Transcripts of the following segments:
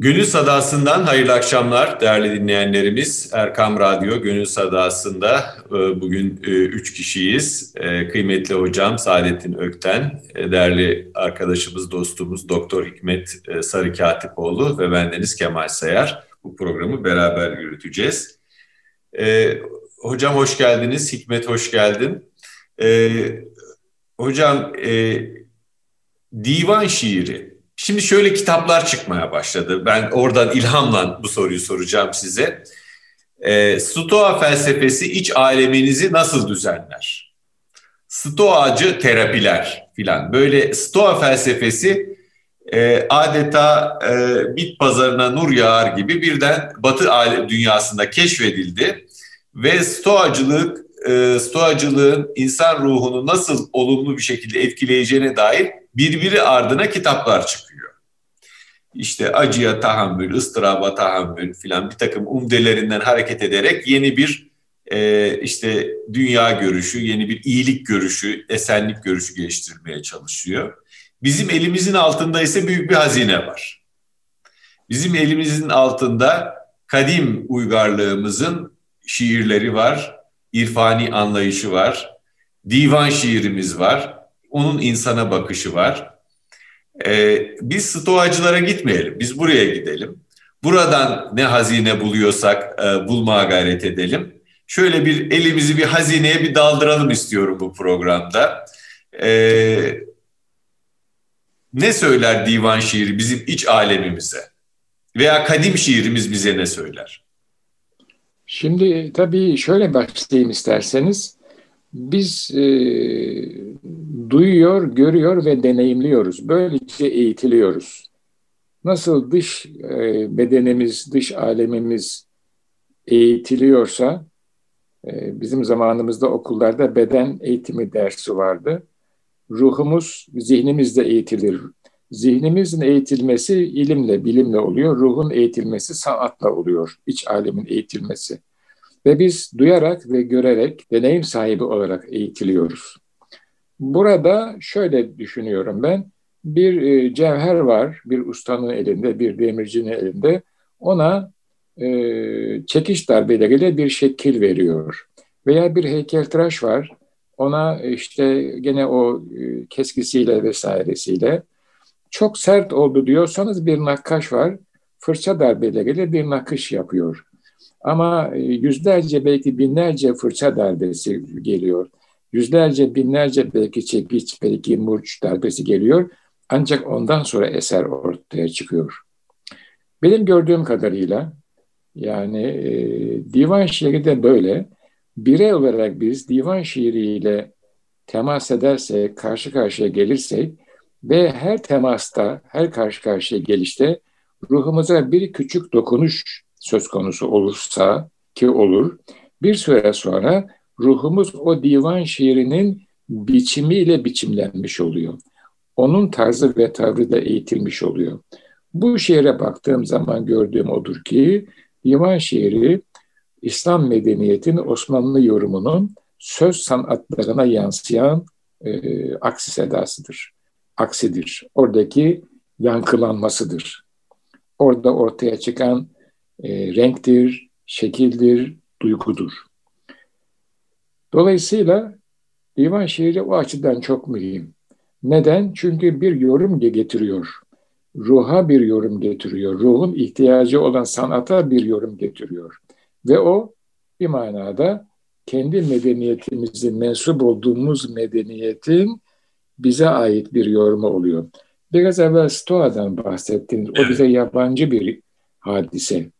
Gönül Sadası'ndan hayırlı akşamlar değerli dinleyenlerimiz. Erkam Radyo Gönül Sadası'nda e, bugün e, üç kişiyiz. E, kıymetli hocam Saadettin Ökten, değerli arkadaşımız, dostumuz Doktor Hikmet Sarı Katipoğlu ve bendeniz Kemal Sayar. Bu programı beraber yürüteceğiz. Hocam hoş geldiniz, Hikmet hoş geldin. Hocam divan şiiri Şimdi şöyle kitaplar çıkmaya başladı. Ben oradan ilhamla bu soruyu soracağım size. E, Stoa felsefesi iç aleminizi nasıl düzenler? Stoacı terapiler filan. Böyle Stoa felsefesi e, adeta e, bit pazarına nur yağar gibi birden Batı alem dünyasında keşfedildi ve Stoacılık e, Stoacılığın insan ruhunu nasıl olumlu bir şekilde etkileyeceğine dair birbiri ardına kitaplar çıkıyor. İşte acıya tahammül, ıstıraba tahammül filan bir takım umdelerinden hareket ederek yeni bir e, işte dünya görüşü, yeni bir iyilik görüşü, esenlik görüşü geliştirmeye çalışıyor. Bizim elimizin altında ise büyük bir hazine var. Bizim elimizin altında kadim uygarlığımızın şiirleri var, irfani anlayışı var, divan şiirimiz var, onun insana bakışı var. Ee, biz stoacılara gitmeyelim, biz buraya gidelim. Buradan ne hazine buluyorsak e, bulmaya gayret edelim. Şöyle bir elimizi bir hazineye bir daldıralım istiyorum bu programda. Ee, ne söyler divan şiiri bizim iç alemimize? Veya kadim şiirimiz bize ne söyler? Şimdi tabii şöyle başlayayım isterseniz. Biz e, duyuyor, görüyor ve deneyimliyoruz. Böylece eğitiliyoruz. Nasıl dış e, bedenimiz, dış alemimiz eğitiliyorsa, e, bizim zamanımızda okullarda beden eğitimi dersi vardı. Ruhumuz, zihnimiz de eğitilir. Zihnimizin eğitilmesi ilimle, bilimle oluyor. Ruhun eğitilmesi sanatla oluyor. İç alemin eğitilmesi. Ve biz duyarak ve görerek deneyim sahibi olarak eğitiliyoruz. Burada şöyle düşünüyorum ben. Bir e, cevher var, bir ustanın elinde, bir demircinin elinde. Ona e, çekiş darbeleriyle bir şekil veriyor. Veya bir heykeltıraş var. Ona işte gene o e, keskisiyle vesairesiyle çok sert oldu diyorsanız bir nakkaş var. Fırça darbeleriyle bir nakış yapıyor. Ama e, yüzlerce belki binlerce fırça darbesi geliyor. Yüzlerce binlerce belki çekiç, belki murç darbesi geliyor. Ancak ondan sonra eser ortaya çıkıyor. Benim gördüğüm kadarıyla yani e, divan şiiri de böyle. Birey olarak biz divan şiiriyle temas edersek, karşı karşıya gelirsek ve her temasta, her karşı karşıya gelişte ruhumuza bir küçük dokunuş söz konusu olursa ki olur, bir süre sonra ruhumuz o divan şiirinin biçimiyle biçimlenmiş oluyor. Onun tarzı ve tavrı da eğitilmiş oluyor. Bu şiire baktığım zaman gördüğüm odur ki divan şiiri İslam medeniyetin Osmanlı yorumunun söz sanatlarına yansıyan e, aksi sedasıdır. Aksidir. Oradaki yankılanmasıdır. Orada ortaya çıkan e, renktir, şekildir, duygudur. Dolayısıyla divan şiiri o açıdan çok mühim. Neden? Çünkü bir yorum getiriyor. Ruha bir yorum getiriyor. Ruhun ihtiyacı olan sanata bir yorum getiriyor. Ve o bir manada kendi medeniyetimizin mensup olduğumuz medeniyetin bize ait bir yorumu oluyor. Biraz evvel Stoa'dan bahsettiniz. O bize yabancı bir hadise.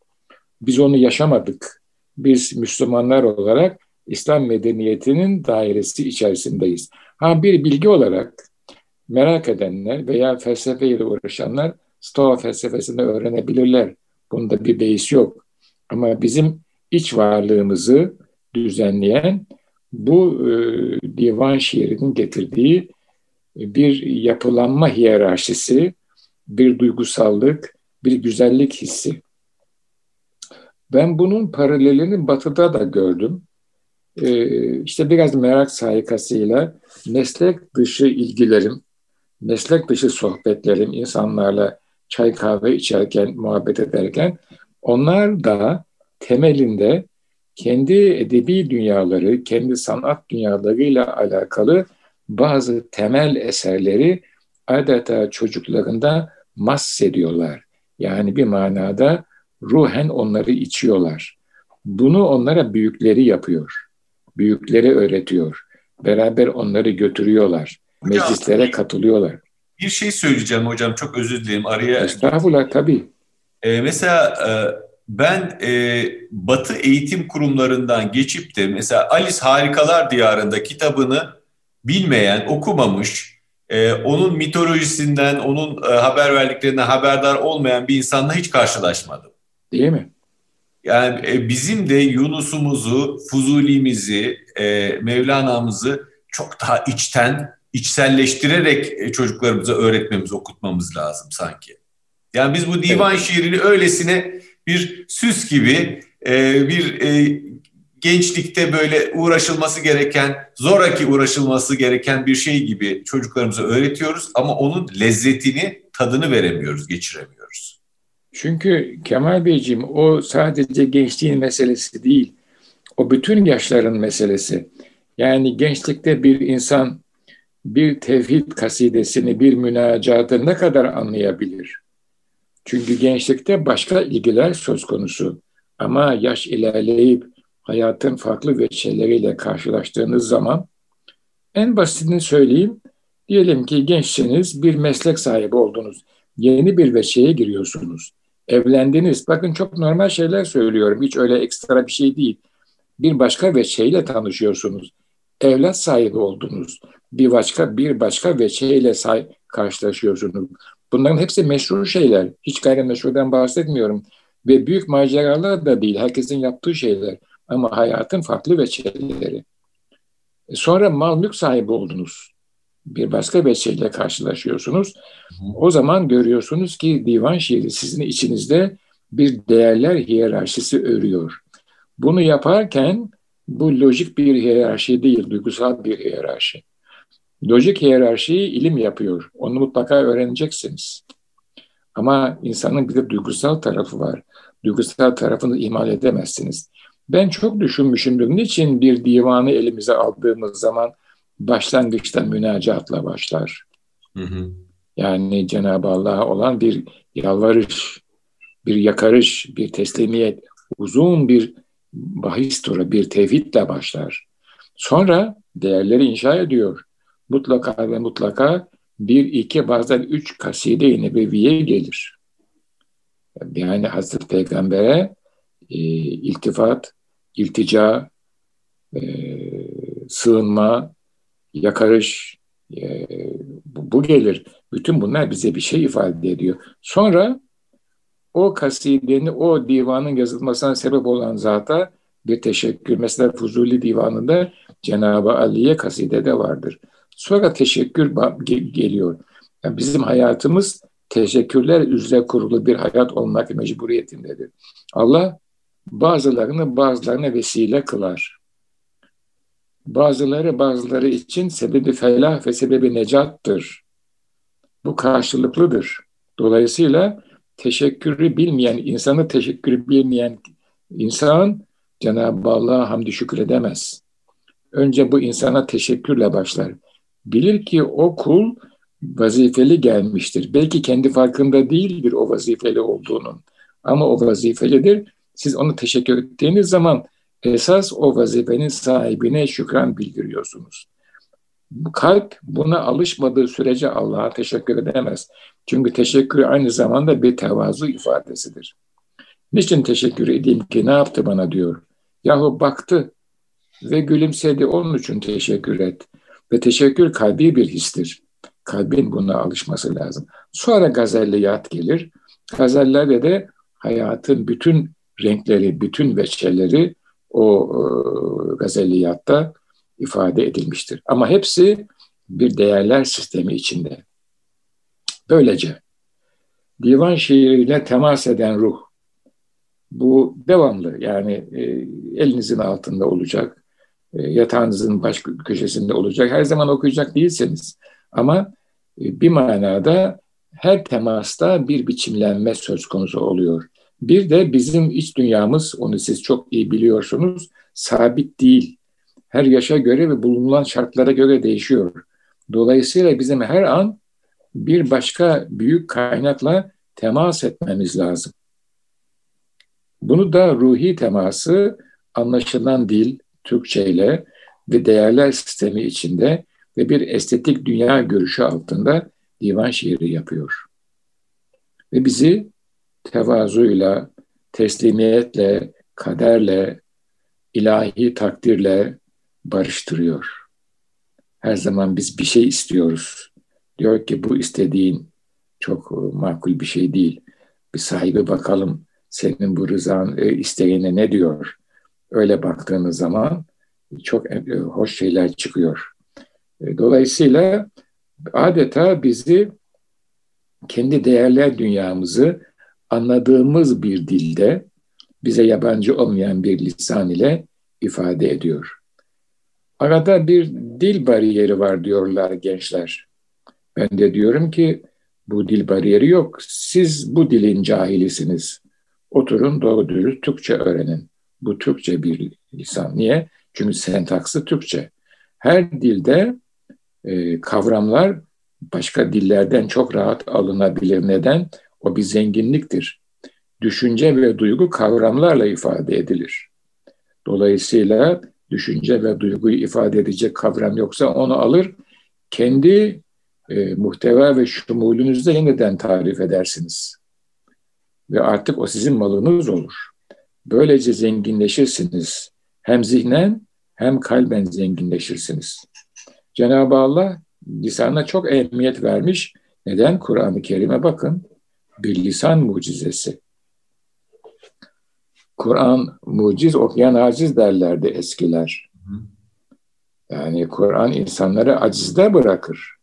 Biz onu yaşamadık. Biz Müslümanlar olarak İslam medeniyetinin dairesi içerisindeyiz. Ha bir bilgi olarak merak edenler veya felsefeyle uğraşanlar Stoa felsefesini öğrenebilirler. Bunda bir beis yok. Ama bizim iç varlığımızı düzenleyen bu e, divan şiirinin getirdiği bir yapılanma hiyerarşisi, bir duygusallık, bir güzellik hissi. Ben bunun paralelini batıda da gördüm. Ee, işte biraz merak sayikasıyla meslek dışı ilgilerim, meslek dışı sohbetlerim, insanlarla çay kahve içerken, muhabbet ederken onlar da temelinde kendi edebi dünyaları, kendi sanat dünyalarıyla alakalı bazı temel eserleri adeta çocuklarında mahsediyorlar. Yani bir manada ruhen onları içiyorlar. Bunu onlara büyükleri yapıyor. Büyükleri öğretiyor. Beraber onları götürüyorlar. Hocam, Meclislere katılıyorlar. Bir şey söyleyeceğim hocam. Çok özür dilerim. Araya... Estağfurullah tabii. Ee, mesela e, ben e, Batı eğitim kurumlarından geçip de mesela Alice Harikalar Diyarı'nda kitabını bilmeyen, okumamış, e, onun mitolojisinden, onun e, haber verdiklerinden haberdar olmayan bir insanla hiç karşılaşmadım. Değil mi? Yani e, bizim de Yunus'umuzu, Fuzuli'mizi, e, Mevlana'mızı çok daha içten, içselleştirerek e, çocuklarımıza öğretmemiz, okutmamız lazım sanki. Yani biz bu divan evet. şiirini öylesine bir süs gibi, e, bir e, gençlikte böyle uğraşılması gereken, zoraki uğraşılması gereken bir şey gibi çocuklarımıza öğretiyoruz ama onun lezzetini, tadını veremiyoruz, geçiremiyoruz. Çünkü Kemal Beyciğim o sadece gençliğin meselesi değil. O bütün yaşların meselesi. Yani gençlikte bir insan bir tevhid kasidesini, bir münacatı ne kadar anlayabilir? Çünkü gençlikte başka ilgiler söz konusu. Ama yaş ilerleyip hayatın farklı veçeleriyle karşılaştığınız zaman en basitini söyleyeyim. Diyelim ki gençsiniz, bir meslek sahibi oldunuz. Yeni bir veçeye giriyorsunuz. Evlendiniz. Bakın çok normal şeyler söylüyorum. Hiç öyle ekstra bir şey değil. Bir başka veçeyle tanışıyorsunuz. Evlat sahibi oldunuz. Bir başka bir başka veçeyle say karşılaşıyorsunuz. Bunların hepsi meşru şeyler. Hiç gayrimeşrudan bahsetmiyorum. Ve büyük maceralar da değil. Herkesin yaptığı şeyler. Ama hayatın farklı veçeleri. E, sonra mal mülk sahibi oldunuz. Bir başka veçeyle karşılaşıyorsunuz. O zaman görüyorsunuz ki divan şiiri sizin içinizde bir değerler hiyerarşisi örüyor. Bunu yaparken bu lojik bir hiyerarşi değil, duygusal bir hiyerarşi. Lojik hiyerarşiyi ilim yapıyor. Onu mutlaka öğreneceksiniz. Ama insanın bir de duygusal tarafı var. Duygusal tarafını ihmal edemezsiniz. Ben çok düşünmüşümdür. Niçin bir divanı elimize aldığımız zaman başlangıçta münacatla başlar? Hı hı. Yani Cenab-ı Allah'a olan bir yalvarış, bir yakarış, bir teslimiyet, uzun bir bahis turu, bir tevhidle başlar. Sonra değerleri inşa ediyor. Mutlaka ve mutlaka bir, iki, bazen üç kaside-i nebeviye gelir. Yani Hazreti Peygamber'e e, iltifat, iltica, e, sığınma, yakarış e, bu, gelir. Bütün bunlar bize bir şey ifade ediyor. Sonra o kasidenin, o divanın yazılmasına sebep olan zata bir teşekkür. Mesela Fuzuli divanında Cenab-ı Ali'ye kaside de vardır. Sonra teşekkür geliyor. Yani bizim hayatımız teşekkürler üzere kurulu bir hayat olmak mecburiyetindedir. Allah bazılarını bazılarına vesile kılar. Bazıları bazıları için sebebi felah ve sebebi necattır. Bu karşılıklıdır. Dolayısıyla teşekkürü bilmeyen, insanı teşekkürü bilmeyen insan Cenab-ı Allah'a hamdü şükredemez. Önce bu insana teşekkürle başlar. Bilir ki o kul vazifeli gelmiştir. Belki kendi farkında değildir o vazifeli olduğunun. Ama o vazifelidir. Siz onu teşekkür ettiğiniz zaman esas o vazifenin sahibine şükran bildiriyorsunuz. Kalp buna alışmadığı sürece Allah'a teşekkür edemez. Çünkü teşekkür aynı zamanda bir tevazu ifadesidir. Niçin teşekkür edeyim ki ne yaptı bana diyor. Yahu baktı ve gülümsedi onun için teşekkür et. Ve teşekkür kalbi bir histir. Kalbin buna alışması lazım. Sonra gazelliyat gelir. Gazellerde de hayatın bütün renkleri, bütün veçeleri o e, gazelliyatta ifade edilmiştir. Ama hepsi bir değerler sistemi içinde. Böylece divan şiiriyle temas eden ruh bu devamlı yani e, elinizin altında olacak, e, yatağınızın baş köşesinde olacak. Her zaman okuyacak değilseniz ama e, bir manada her temasta bir biçimlenme söz konusu oluyor. Bir de bizim iç dünyamız, onu siz çok iyi biliyorsunuz, sabit değil. Her yaşa göre ve bulunan şartlara göre değişiyor. Dolayısıyla bizim her an bir başka büyük kaynakla temas etmemiz lazım. Bunu da ruhi teması anlaşılan dil, Türkçe ile ve değerler sistemi içinde ve bir estetik dünya görüşü altında divan şiiri yapıyor. Ve bizi tevazuyla, teslimiyetle, kaderle, ilahi takdirle barıştırıyor. Her zaman biz bir şey istiyoruz. Diyor ki bu istediğin çok makul bir şey değil. Bir sahibi bakalım senin bu rızan e, isteğine ne diyor? Öyle baktığınız zaman çok e, hoş şeyler çıkıyor. E, dolayısıyla adeta bizi kendi değerler dünyamızı anladığımız bir dilde bize yabancı olmayan bir lisan ile ifade ediyor. Arada bir dil bariyeri var diyorlar gençler. Ben de diyorum ki bu dil bariyeri yok. Siz bu dilin cahilisiniz. Oturun doğru dürüst Türkçe öğrenin. Bu Türkçe bir lisan. Niye? Çünkü sentaksı Türkçe. Her dilde e, kavramlar başka dillerden çok rahat alınabilir. Neden? O bir zenginliktir. Düşünce ve duygu kavramlarla ifade edilir. Dolayısıyla düşünce ve duyguyu ifade edecek kavram yoksa onu alır, kendi e, muhteva ve şumulünüzde yeniden tarif edersiniz. Ve artık o sizin malınız olur. Böylece zenginleşirsiniz. Hem zihnen hem kalben zenginleşirsiniz. Cenab-ı Allah lisana çok ehemmiyet vermiş. Neden? Kur'an-ı Kerim'e bakın. Bir lisan mucizesi. Kur'an muciz okuyan aciz derlerdi eskiler. Yani Kur'an insanları acizde bırakır.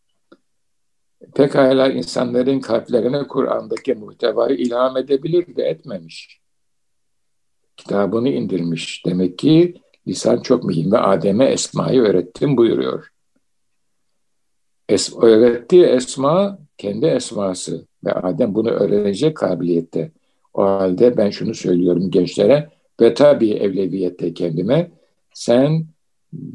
Pekala insanların kalplerine Kur'an'daki muhtevayı ilham edebilir de etmemiş. Kitabını indirmiş. Demek ki lisan çok mühim ve Adem'e Esma'yı öğrettim buyuruyor. Es öğrettiği Esma kendi esması ve Adem bunu öğrenecek kabiliyette. O halde ben şunu söylüyorum gençlere ve tabii evleviyette kendime sen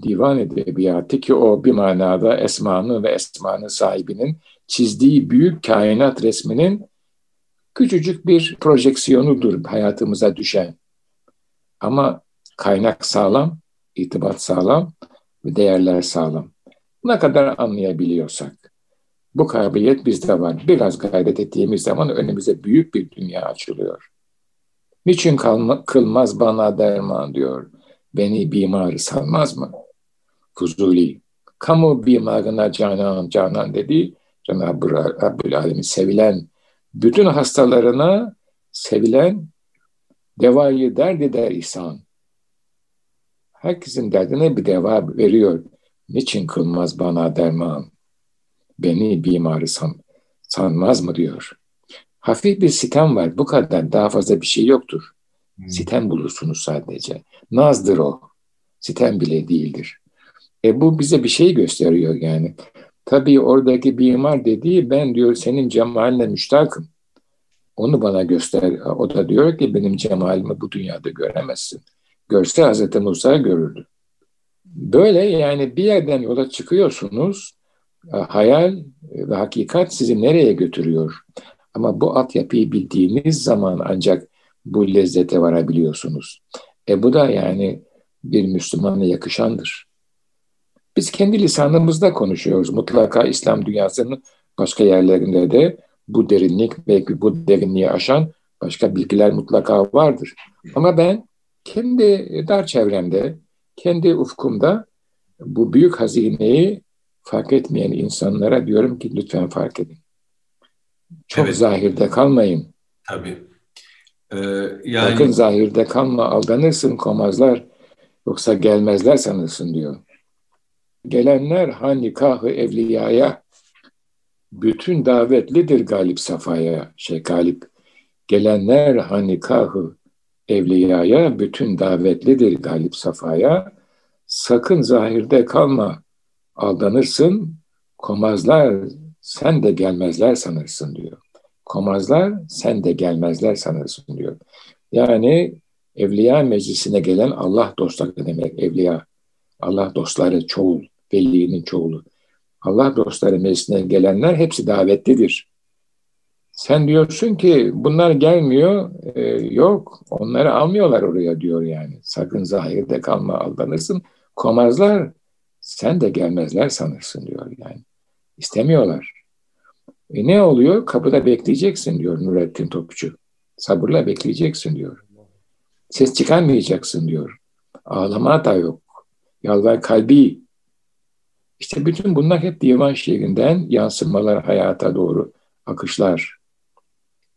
divan edebiyatı ki o bir manada esmanın ve esmanın sahibinin çizdiği büyük kainat resminin küçücük bir projeksiyonudur hayatımıza düşen. Ama kaynak sağlam, itibat sağlam ve değerler sağlam. Ne kadar anlayabiliyorsak. Bu kabiliyet bizde var. Biraz gayret ettiğimiz zaman önümüze büyük bir dünya açılıyor. Niçin kalma, kılmaz bana derman diyor. Beni bimarı sanmaz mı? Fuzuli. Kamu bimarına canan, canan dedi. Cenab-ı Rabbül Alemin sevilen, bütün hastalarına sevilen devayı dert eder ihsan. Herkesin derdine bir deva veriyor. Niçin kılmaz bana derman? Beni bimarı san, sanmaz mı diyor. Hafif bir sitem var. Bu kadar. Daha fazla bir şey yoktur. Hmm. Sitem bulursunuz sadece. Nazdır o. Sitem bile değildir. E bu bize bir şey gösteriyor yani. Tabii oradaki bimar dediği ben diyor senin cemaline müştakım. Onu bana göster. O da diyor ki benim cemalimi bu dünyada göremezsin. Görse Hazreti Musa görürdü. Böyle yani bir yerden yola çıkıyorsunuz. Hayal ve hakikat sizi nereye götürüyor? Ama bu altyapıyı bildiğiniz zaman ancak bu lezzete varabiliyorsunuz. E bu da yani bir Müslümana yakışandır. Biz kendi lisanımızda konuşuyoruz. Mutlaka İslam dünyasının başka yerlerinde de bu derinlik belki bu derinliği aşan başka bilgiler mutlaka vardır. Ama ben kendi dar çevremde, kendi ufkumda bu büyük hazineyi fark etmeyen insanlara diyorum ki lütfen fark edin. Çok evet. zahirde kalmayın. Tabii. Ee, yani... Sakın zahirde kalma, aldanırsın komazlar, yoksa gelmezler sanırsın diyor. Gelenler ha nikahı evliyaya, bütün davetlidir galip safaya, şey galip. Gelenler ha nikahı evliyaya, bütün davetlidir galip safaya. Sakın zahirde kalma, aldanırsın, komazlar sen de gelmezler sanırsın diyor. Komazlar sen de gelmezler sanırsın diyor. Yani evliya meclisine gelen Allah dostları demek evliya. Allah dostları çoğul, velinin çoğulu. Allah dostları meclisine gelenler hepsi davetlidir. Sen diyorsun ki bunlar gelmiyor, e, yok onları almıyorlar oraya diyor yani. Sakın zahirde kalma aldanırsın. Komazlar sen de gelmezler sanırsın diyor yani. İstemiyorlar. E ne oluyor? Kapıda bekleyeceksin diyor Nurettin Topçu. Sabırla bekleyeceksin diyor. Ses çıkarmayacaksın diyor. Ağlama da yok. Yalvar kalbi. İşte bütün bunlar hep divan şiirinden yansımalar hayata doğru akışlar.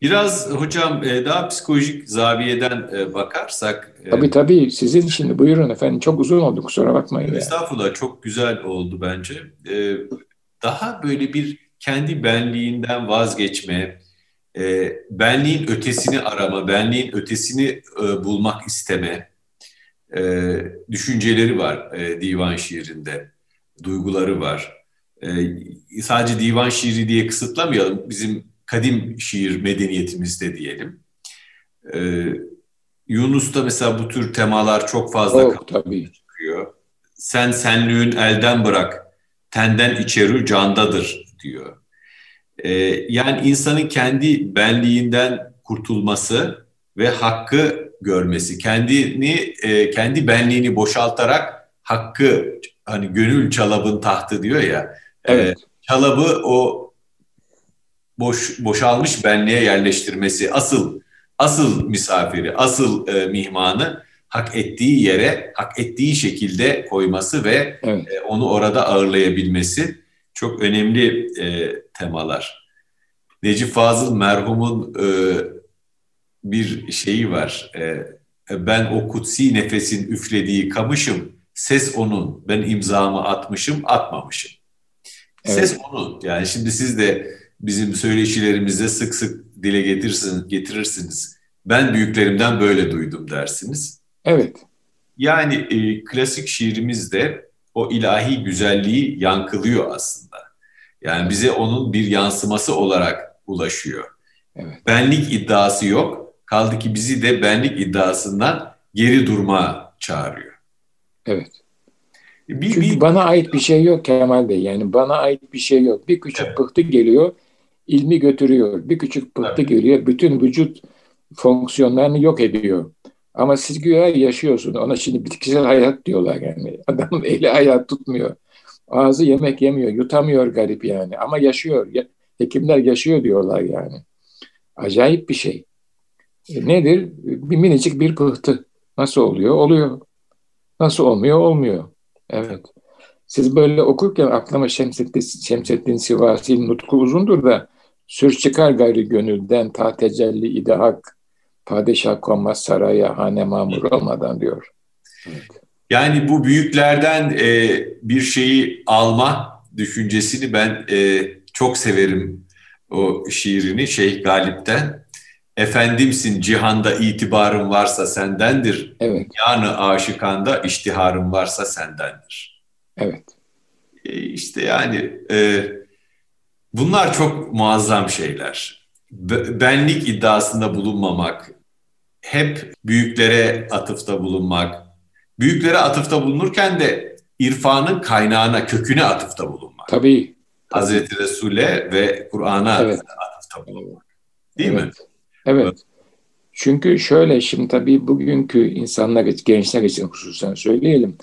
Biraz hocam e, daha psikolojik zaviyeden e, bakarsak. E, tabii tabii sizin şimdi buyurun efendim çok uzun oldu kusura bakmayın. Estağfurullah yani. çok güzel oldu bence. Daha böyle bir kendi benliğinden vazgeçme, benliğin ötesini arama, benliğin ötesini bulmak isteme düşünceleri var divan şiirinde, duyguları var. Sadece divan şiiri diye kısıtlamayalım. Bizim kadim şiir medeniyetimizde diyelim. Ee, Yunus'ta mesela bu tür temalar çok fazla çok, tabii. çıkıyor. Sen senlüğün elden bırak, tenden içeri candadır diyor. Ee, yani insanın kendi benliğinden kurtulması ve hakkı görmesi, kendini e, kendi benliğini boşaltarak hakkı hani gönül çalabın tahtı diyor ya. Evet. E, çalabı o boş boşalmış benliğe yerleştirmesi asıl asıl misafiri, asıl e, mihmanı hak ettiği yere, hak ettiği şekilde koyması ve evet. e, onu orada ağırlayabilmesi çok önemli e, temalar. Necip Fazıl merhumun e, bir şeyi var. E, ben o kutsi nefesin üflediği kamışım, ses onun, ben imzamı atmışım, atmamışım. Evet. Ses onun. Yani şimdi siz de bizim söyleşilerimizde sık sık dile getirsin, getirirsiniz. Ben büyüklerimden böyle duydum dersiniz. Evet. Yani e, klasik şiirimizde o ilahi güzelliği yankılıyor aslında. Yani bize onun bir yansıması olarak ulaşıyor. Evet. Benlik iddiası yok. Kaldı ki bizi de benlik iddiasından geri durma çağırıyor. Evet. Bir, Çünkü bir, bana ait bir şey yok Kemal Bey. Yani bana ait bir şey yok. Bir küçük evet. pıhtı geliyor ilmi götürüyor. Bir küçük pıhtı evet. geliyor, bütün vücut fonksiyonlarını yok ediyor. Ama siz güya yaşıyorsun. Ona şimdi bitkisel hayat diyorlar yani. Adamın eli hayat tutmuyor. Ağzı yemek yemiyor, yutamıyor garip yani. Ama yaşıyor. Hekimler yaşıyor diyorlar yani. Acayip bir şey. E nedir? Bir minicik bir pıhtı. Nasıl oluyor? Oluyor. Nasıl olmuyor? Olmuyor. Evet. Siz böyle okurken aklıma Şemsettin, Şemsettin Sivasi'nin nutku uzundur da Sür çıkar gayri gönülden ta tecelli idahak, padişah konmaz saraya hane mamur olmadan diyor. Yani bu büyüklerden e, bir şeyi alma düşüncesini ben e, çok severim o şiirini Şeyh Galip'ten. Efendimsin cihanda itibarın varsa sendendir. Evet. Yani aşıkanda iştiharın varsa sendendir. Evet. E, işte yani e, Bunlar çok muazzam şeyler. Benlik iddiasında bulunmamak, hep büyüklere atıfta bulunmak, büyüklere atıfta bulunurken de irfanın kaynağına, köküne atıfta bulunmak. Tabii. Hazreti Resul'e ve Kur'an'a evet. atıfta bulunmak. Değil evet. mi? Evet. Çünkü şöyle şimdi tabii bugünkü insanlar, gençler için hususen söyleyelim.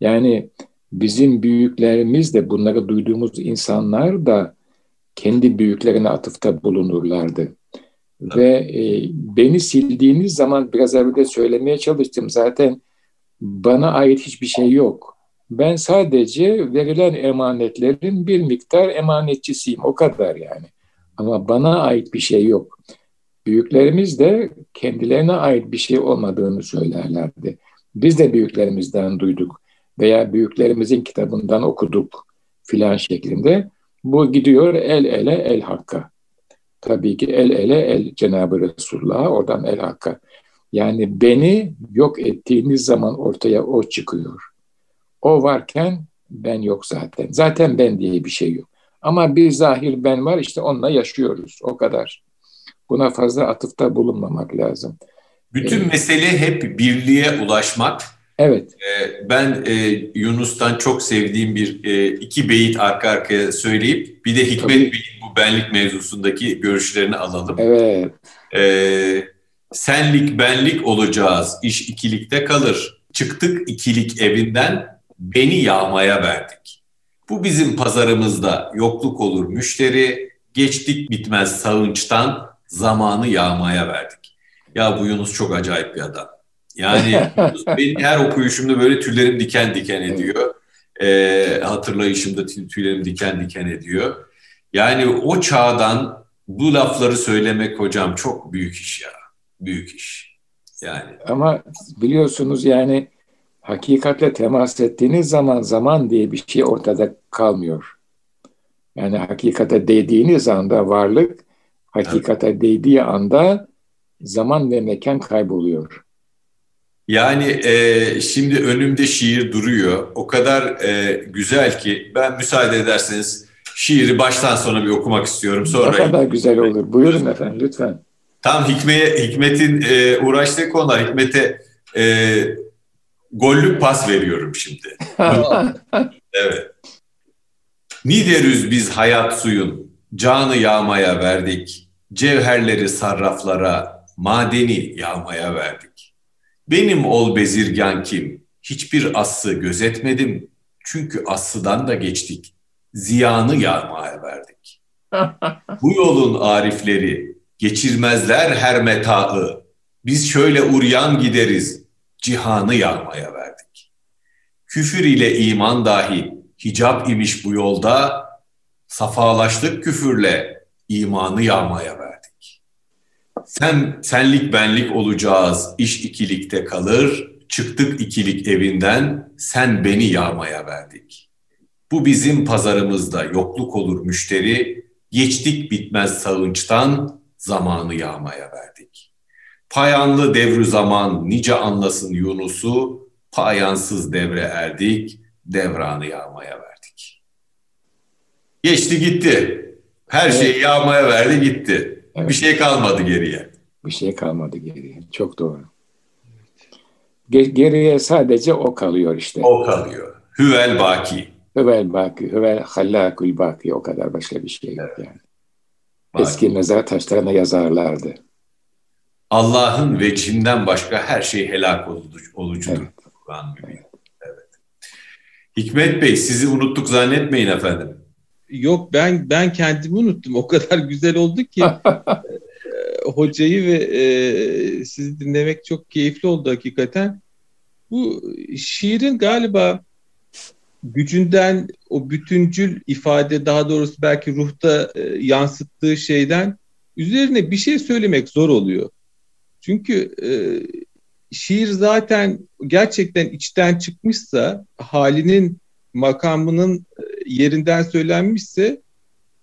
Yani bizim büyüklerimiz de bunları duyduğumuz insanlar da kendi büyüklerine atıfta bulunurlardı. Evet. Ve e, beni sildiğiniz zaman biraz evvel söylemeye çalıştım zaten bana ait hiçbir şey yok. Ben sadece verilen emanetlerin bir miktar emanetçisiyim o kadar yani. Ama bana ait bir şey yok. Büyüklerimiz de kendilerine ait bir şey olmadığını söylerlerdi. Biz de büyüklerimizden duyduk veya büyüklerimizin kitabından okuduk filan şeklinde. Bu gidiyor el ele el hakka. Tabii ki el ele el Cenab-ı Resulullah'a oradan el hakka. Yani beni yok ettiğiniz zaman ortaya o çıkıyor. O varken ben yok zaten. Zaten ben diye bir şey yok. Ama bir zahir ben var işte onunla yaşıyoruz o kadar. Buna fazla atıfta bulunmamak lazım. Bütün evet. mesele hep birliğe ulaşmak. Evet. Ee, ben e, Yunus'tan çok sevdiğim bir e, iki beyit arka arkaya söyleyip bir de Hikmet Bey'in bu benlik mevzusundaki görüşlerini alalım. Evet. Ee, senlik benlik olacağız, iş ikilikte kalır. Çıktık ikilik evinden, beni yağmaya verdik. Bu bizim pazarımızda yokluk olur müşteri, geçtik bitmez sağınçtan zamanı yağmaya verdik. Ya bu Yunus çok acayip bir adam. Yani benim her okuyuşumda böyle tüylerim diken diken ediyor. Ee, hatırlayışımda tüylerim diken diken ediyor. Yani o çağdan bu lafları söylemek hocam çok büyük iş ya. Büyük iş. Yani. Ama biliyorsunuz yani hakikatle temas ettiğiniz zaman zaman diye bir şey ortada kalmıyor. Yani hakikate değdiğiniz anda varlık, hakikate evet. değdiği anda zaman ve mekan kayboluyor. Yani e, şimdi önümde şiir duruyor. O kadar e, güzel ki ben müsaade ederseniz şiiri baştan sona bir okumak istiyorum. Sonra ne kadar güzel olur. Buyurun efendim lütfen. Tam Hikmet'e, Hikmet'in e, uğraştığı konular. Hikmet'e e, gollük pas veriyorum şimdi. evet. Niderüz biz hayat suyun, canı yağmaya verdik. Cevherleri sarraflara, madeni yağmaya verdik. Benim ol bezirgan kim, hiçbir aslı gözetmedim. Çünkü aslıdan da geçtik, ziyanı yağmaya verdik. Bu yolun arifleri, geçirmezler her metaı. Biz şöyle uryan gideriz, cihanı yağmaya verdik. Küfür ile iman dahi hicap imiş bu yolda, safalaştık küfürle, imanı yağmaya verdik. Sen senlik benlik olacağız, iş ikilikte kalır, çıktık ikilik evinden, sen beni yağmaya verdik. Bu bizim pazarımızda yokluk olur müşteri, geçtik bitmez sağınçtan, zamanı yağmaya verdik. Payanlı devru zaman nice anlasın Yunus'u, payansız devre erdik, devranı yağmaya verdik. Geçti gitti. Her şeyi yağmaya verdi gitti. Evet. Bir şey kalmadı geriye. Bir şey kalmadı geriye. Çok doğru. Geriye sadece o kalıyor işte. O kalıyor. Hüvel baki. Hüvel baki. Hüvel hallakul baki. O kadar başka bir şey yok evet. yani. Eski mezar taşlarına yazarlardı. Allah'ın vecihinden başka her şey helak olucudur. Evet. Kur'an evet. evet. Hikmet Bey sizi unuttuk zannetmeyin efendim. Yok ben ben kendimi unuttum. O kadar güzel oldu ki hocayı ve e, sizi dinlemek çok keyifli oldu hakikaten. Bu şiirin galiba gücünden o bütüncül ifade daha doğrusu belki ruhta e, yansıttığı şeyden üzerine bir şey söylemek zor oluyor. Çünkü e, şiir zaten gerçekten içten çıkmışsa halinin makamının e, yerinden söylenmişse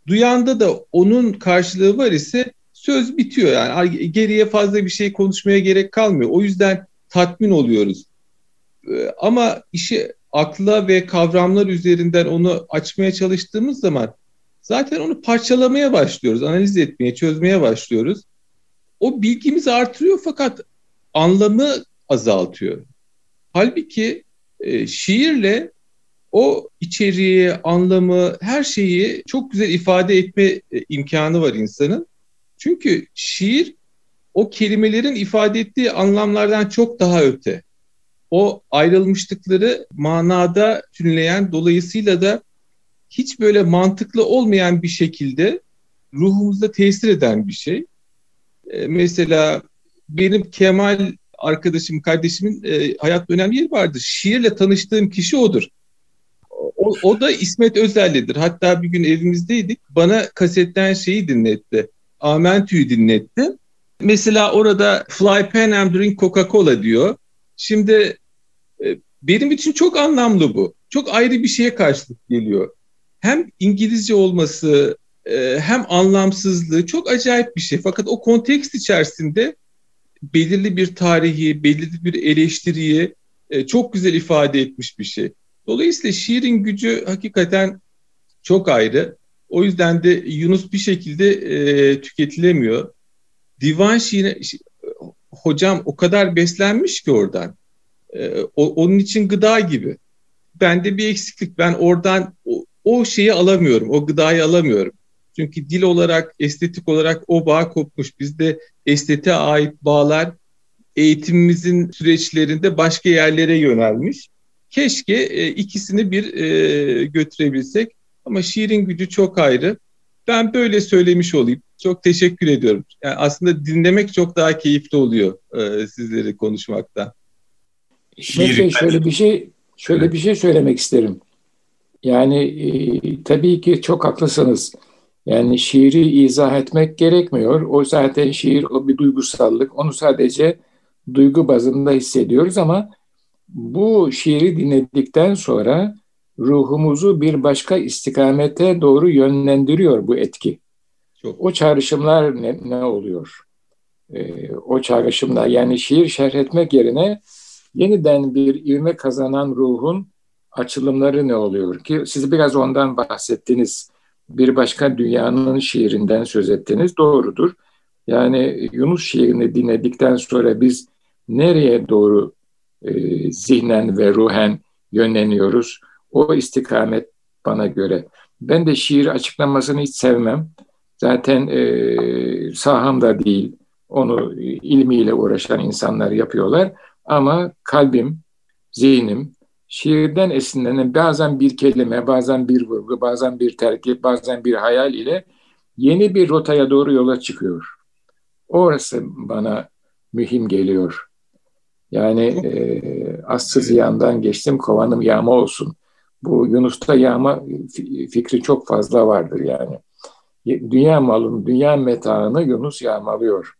duyanda da onun karşılığı var ise söz bitiyor yani geriye fazla bir şey konuşmaya gerek kalmıyor. O yüzden tatmin oluyoruz. E, ama işi akla ve kavramlar üzerinden onu açmaya çalıştığımız zaman zaten onu parçalamaya başlıyoruz, analiz etmeye, çözmeye başlıyoruz. O bilgimizi artırıyor fakat anlamı azaltıyor. Halbuki e, şiirle o içeriği, anlamı, her şeyi çok güzel ifade etme e, imkanı var insanın. Çünkü şiir o kelimelerin ifade ettiği anlamlardan çok daha öte o ayrılmışlıkları manada tünleyen dolayısıyla da hiç böyle mantıklı olmayan bir şekilde ruhumuzda tesir eden bir şey. E, mesela benim Kemal arkadaşım, kardeşimin e, hayatta önemli yeri vardır. Şiirle tanıştığım kişi odur. O, o da İsmet Özel'lidir. Hatta bir gün evimizdeydik. Bana kasetten şeyi dinletti. Amentü'yü dinletti. Mesela orada Fly Pan and Drink Coca-Cola diyor. Şimdi e, benim için çok anlamlı bu. Çok ayrı bir şeye karşılık geliyor. Hem İngilizce olması e, hem anlamsızlığı çok acayip bir şey. Fakat o kontekst içerisinde belirli bir tarihi, belirli bir eleştiriyi e, çok güzel ifade etmiş bir şey. Dolayısıyla şiirin gücü hakikaten çok ayrı. O yüzden de Yunus bir şekilde e, tüketilemiyor. Divan şiiri hocam o kadar beslenmiş ki oradan. E, o, onun için gıda gibi. Bende bir eksiklik. Ben oradan o, o şeyi alamıyorum. O gıdayı alamıyorum. Çünkü dil olarak, estetik olarak o bağ kopmuş. Bizde estetiğe ait bağlar eğitimimizin süreçlerinde başka yerlere yönelmiş. Keşke e, ikisini bir e, götürebilsek ama şiirin gücü çok ayrı. Ben böyle söylemiş olayım. Çok teşekkür ediyorum. Yani aslında dinlemek çok daha keyifli oluyor e, sizleri konuşmaktan. Şiir şöyle bir şey şöyle evet. bir şey söylemek isterim. Yani e, tabii ki çok haklısınız. Yani şiiri izah etmek gerekmiyor. O zaten şiir o bir duygusallık. Onu sadece duygu bazında hissediyoruz ama bu şiiri dinledikten sonra ruhumuzu bir başka istikamete doğru yönlendiriyor bu etki. Çok. O çağrışımlar ne, ne oluyor? Ee, o çağrışımlar yani şiir şerh etmek yerine yeniden bir ivme kazanan ruhun açılımları ne oluyor ki siz biraz ondan bahsettiniz. Bir başka dünyanın şiirinden söz ettiniz. Doğrudur. Yani Yunus şiirini dinledikten sonra biz nereye doğru e, zihnen ve ruhen yönleniyoruz? O istikamet bana göre. Ben de şiir açıklamasını hiç sevmem. Zaten e, sahamda değil. Onu ilmiyle uğraşan insanlar yapıyorlar. Ama kalbim, zihnim, şiirden esinlenen bazen bir kelime, bazen bir vurgu, bazen bir terkip, bazen bir hayal ile yeni bir rotaya doğru yola çıkıyor. Orası bana mühim geliyor. Yani e, assız yağından geçtim kovanım yağma olsun. Bu Yunus'ta yağma fikri çok fazla vardır yani. Dünya malını, dünya metaını Yunus yağmalıyor.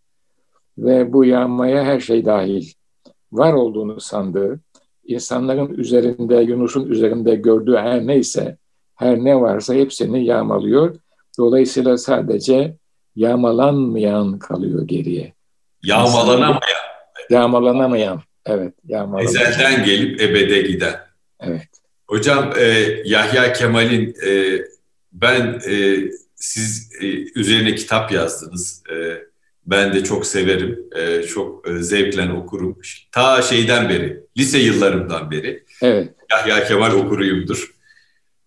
Ve bu yağmaya her şey dahil. Var olduğunu sandığı, insanların üzerinde, Yunus'un üzerinde gördüğü her neyse, her ne varsa hepsini yağmalıyor. Dolayısıyla sadece yağmalanmayan kalıyor geriye. Yağmalanamayan. Yağmalanamayan. Evet. Yağmalamayan. Ezelden gelip ebede giden. Evet. Hocam e, Yahya Kemal'in e, ben e, siz e, üzerine kitap yazdınız. E, ben de çok severim. E, çok e, zevkle okurum. Ta şeyden beri, lise yıllarımdan beri. Evet. Yahya Kemal okuruyumdur.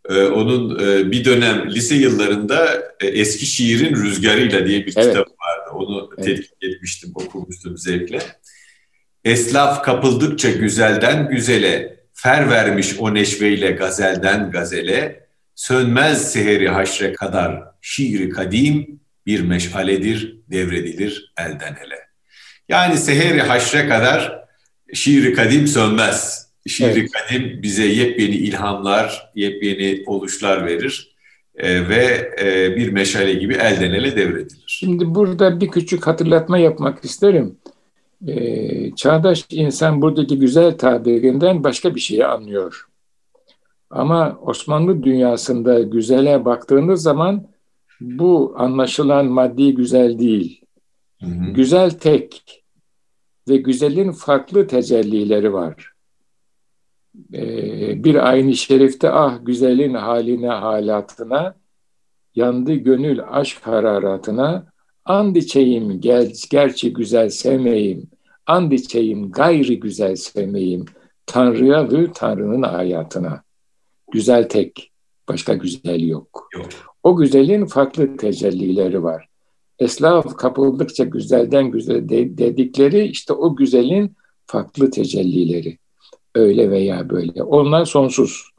E, onun e, bir dönem lise yıllarında e, Eski Şiirin Rüzgarıyla diye bir evet. kitap vardı. Onu evet. tetkik etmiştim, okumuştum zevkle. Eslaf kapıldıkça güzelden güzele, fer vermiş o neşveyle gazelden gazele, sönmez seheri haşre kadar şiiri kadim bir meşaledir, devredilir elden ele. Yani seheri haşre kadar şiiri kadim sönmez. Şiiri evet. kadim bize yepyeni ilhamlar, yepyeni oluşlar verir e, ve e, bir meşale gibi elden ele devredilir. Şimdi burada bir küçük hatırlatma yapmak isterim e, çağdaş insan buradaki güzel tabirinden başka bir şeyi anlıyor. Ama Osmanlı dünyasında güzele baktığınız zaman bu anlaşılan maddi güzel değil. Hı hı. Güzel tek ve güzelin farklı tecellileri var. Ee, bir aynı şerifte ah güzelin haline halatına, yandı gönül aşk hararatına, And içeyim gel, gerçi güzel sevmeyim. And içeyim gayri güzel sevmeyim. Tanrı'ya ve Tanrı'nın hayatına. Güzel tek, başka güzel yok. yok. O güzelin farklı tecellileri var. Eslaf kapıldıkça güzelden güzel dedikleri işte o güzelin farklı tecellileri. Öyle veya böyle. Onlar sonsuz.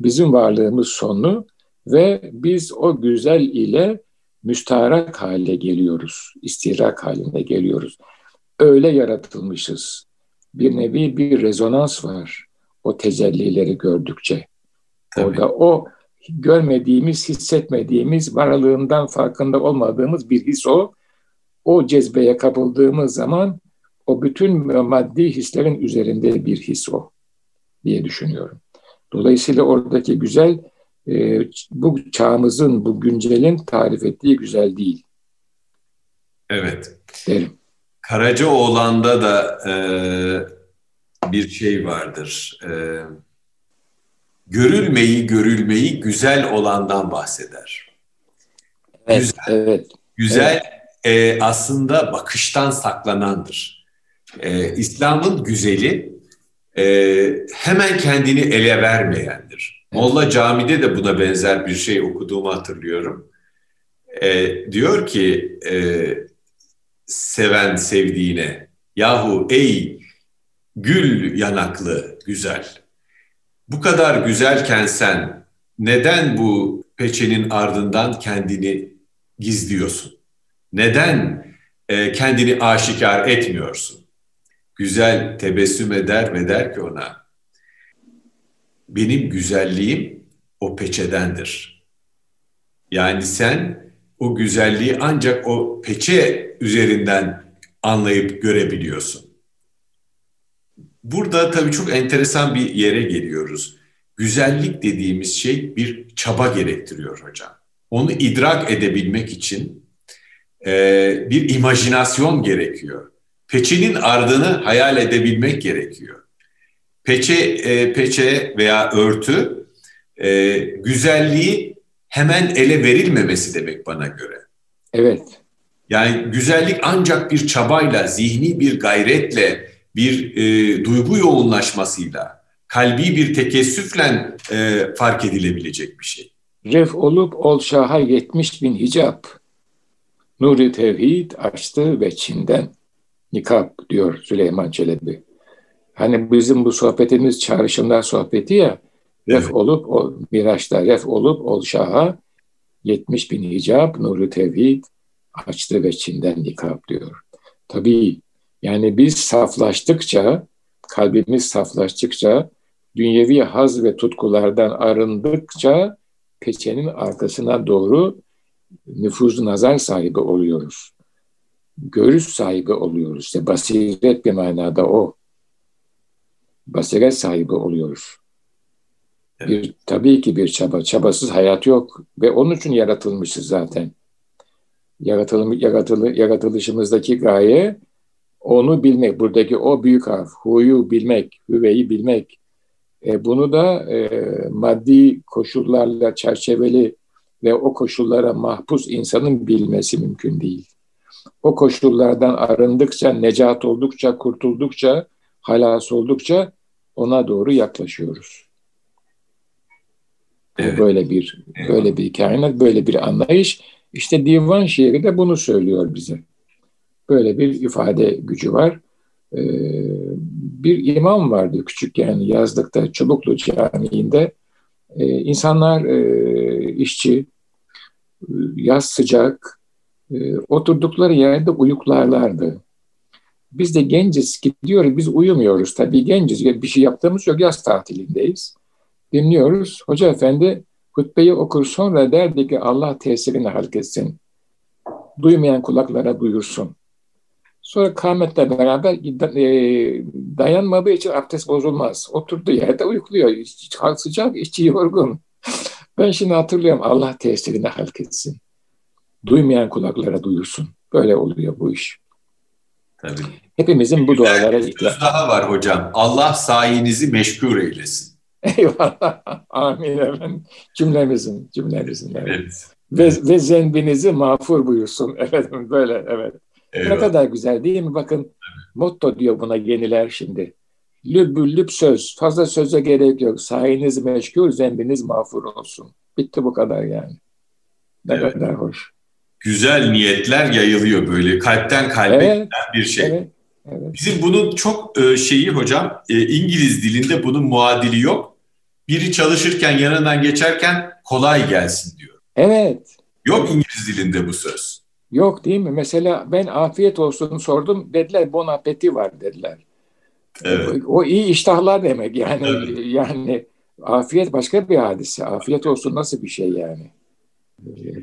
Bizim varlığımız sonlu ve biz o güzel ile müstarak hale geliyoruz, istirak haline geliyoruz. Öyle yaratılmışız. Bir nevi bir rezonans var o tecellileri gördükçe. Tabii. Orada o görmediğimiz, hissetmediğimiz, varlığından farkında olmadığımız bir his o. O cezbeye kapıldığımız zaman o bütün maddi hislerin üzerinde bir his o diye düşünüyorum. Dolayısıyla oradaki güzel e, bu çağımızın, bu güncelin tarif ettiği güzel değil. Evet. Derim. Karacaoğlan'da da e, bir şey vardır. E, görülmeyi, görülmeyi güzel olandan bahseder. güzel, evet. güzel evet. E, aslında bakıştan saklanandır. E, İslam'ın güzeli e, hemen kendini ele vermeyendir. Evet. Molla Cami'de de buna benzer bir şey okuduğumu hatırlıyorum. E, diyor ki e, seven sevdiğine, yahu ey gül yanaklı güzel, bu kadar güzelken sen neden bu peçenin ardından kendini gizliyorsun? Neden e, kendini aşikar etmiyorsun? Güzel tebessüm eder ve der ki ona, benim güzelliğim o peçedendir. Yani sen o güzelliği ancak o peçe üzerinden anlayıp görebiliyorsun. Burada tabii çok enteresan bir yere geliyoruz. Güzellik dediğimiz şey bir çaba gerektiriyor hocam. Onu idrak edebilmek için e, bir imajinasyon gerekiyor. Peçenin ardını hayal edebilmek gerekiyor. Peçe, e, peçe veya örtü e, güzelliği hemen ele verilmemesi demek bana göre. Evet. Yani güzellik ancak bir çabayla, zihni bir gayretle, bir e, duygu yoğunlaşmasıyla, kalbi bir tekessüfle e, fark edilebilecek bir şey. Ref olup ol şaha yetmiş bin hicap. Nuri tevhid açtı ve Çin'den nikap diyor Süleyman Çelebi. Hani bizim bu sohbetimiz çağrışımlar sohbeti ya. Ref evet. olup o Miraç'ta ref olup ol şaha yetmiş bin hicap nuru tevhid açtı ve Çin'den nikap diyor. Tabii yani biz saflaştıkça, kalbimiz saflaştıkça, dünyevi haz ve tutkulardan arındıkça peçenin arkasına doğru nüfuz nazar sahibi oluyoruz. Görüş sahibi oluyoruz. İşte basiret bir manada o. Basiret sahibi oluyoruz. Evet. Bir, tabii ki bir çaba. Çabasız hayat yok. Ve onun için yaratılmışız zaten. Yaratılım, yaratılı, yaratılışımızdaki gaye onu bilmek, buradaki o büyük harf, huyu bilmek, hüveyi bilmek. E, bunu da e, maddi koşullarla çerçeveli ve o koşullara mahpus insanın bilmesi mümkün değil. O koşullardan arındıkça, necat oldukça, kurtuldukça, halas oldukça ona doğru yaklaşıyoruz. Evet. Böyle bir böyle bir kainat, böyle bir anlayış. İşte divan şiiri de bunu söylüyor bize. Böyle bir ifade gücü var. Ee, bir imam vardı küçükken yazlıkta Çubuklu Camii'nde. Ee, insanlar e, işçi, yaz sıcak, e, oturdukları yerde uyuklarlardı. Biz de genciz gidiyoruz, biz uyumuyoruz tabii genciz. Bir şey yaptığımız yok, yaz tatilindeyiz. Dinliyoruz. Hoca efendi hutbeyi okur sonra derdi ki Allah tesirini halk etsin. Duymayan kulaklara duyursun. Sonra kâmetle beraber e, dayanmadığı için abdest bozulmaz. Oturduğu yerde uykuluyor. Sıcak, içi yorgun. Ben şimdi hatırlıyorum Allah tesirini halk etsin. Duymayan kulaklara duyursun. Böyle oluyor bu iş. Tabii. Hepimizin bu dualara ihtiyacı daha var hocam. Allah sayenizi meşgul eylesin. Eyvallah. Amin efendim. Cümlemizin, cümlemizin. Evet. evet. Ve, ve zenbinizi mağfur buyursun. Efendim böyle evet. Eyvallah. Ne kadar güzel değil mi? Bakın motto diyor buna yeniler şimdi. Lübbüllüb söz. Fazla söze gerek yok. Sahiniz meşgul, zembiniz mağfur olsun. Bitti bu kadar yani. Ne evet. kadar hoş. Güzel niyetler yayılıyor böyle. Kalpten kalbe evet. bir şey. Evet. Evet. Bizim bunun çok e, şeyi hocam e, İngiliz dilinde bunun muadili yok. Biri çalışırken yanından geçerken kolay gelsin diyor. Evet. Yok İngiliz dilinde bu söz. Yok değil mi? Mesela ben afiyet olsun sordum. Dediler bon appetit var dediler. Evet. O, o iyi iştahlar demek yani. Evet. Yani afiyet başka bir hadise. Afiyet olsun nasıl bir şey yani?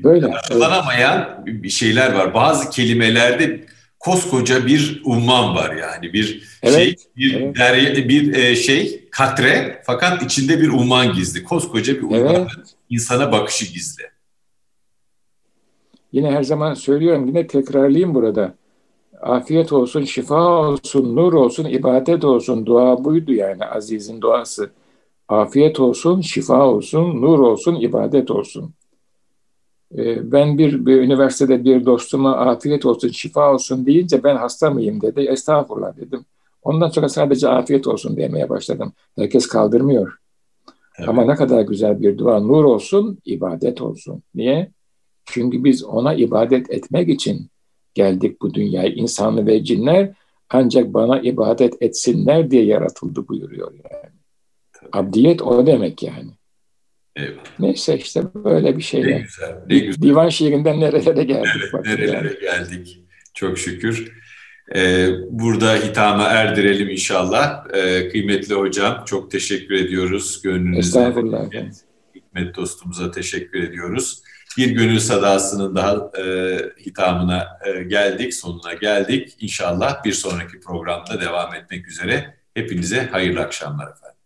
Böyle. Açıklanamayan bir şeyler var. Bazı kelimelerde koskoca bir umman var yani bir evet, şey bir evet. derya, bir e, şey katre fakat içinde bir umman gizli. Koskoca bir umman evet. insana bakışı gizli. Yine her zaman söylüyorum, yine tekrarlayayım burada. Afiyet olsun, şifa olsun, nur olsun, ibadet olsun. Dua buydu yani Aziz'in duası. Afiyet olsun, şifa olsun, nur olsun, ibadet olsun. E, ben bir, bir üniversitede bir dostuma afiyet olsun, şifa olsun deyince ben hasta mıyım dedi. Estağfurullah dedim. Ondan sonra sadece afiyet olsun demeye başladım. Herkes kaldırmıyor. Evet. Ama ne kadar güzel bir dua. Nur olsun, ibadet olsun. Niye? Çünkü biz ona ibadet etmek için geldik bu dünyaya. İnsanlı ve cinler ancak bana ibadet etsinler diye yaratıldı buyuruyor yani. Tabii. Abdiyet o demek yani. Eyvallah. Neyse işte böyle bir şeyler. Ne güzel, ne güzel. Divan şiirinden nerelere geldik. Evet, nerelere yani. geldik. Çok şükür. Ee, burada hitama erdirelim inşallah. Ee, kıymetli hocam çok teşekkür ediyoruz. Gönlünüze. Estağfurullah. Hikmet dostumuza teşekkür ediyoruz. Bir gönül sadasının daha e, hitamına e, geldik, sonuna geldik. İnşallah bir sonraki programda devam etmek üzere. Hepinize hayırlı akşamlar efendim.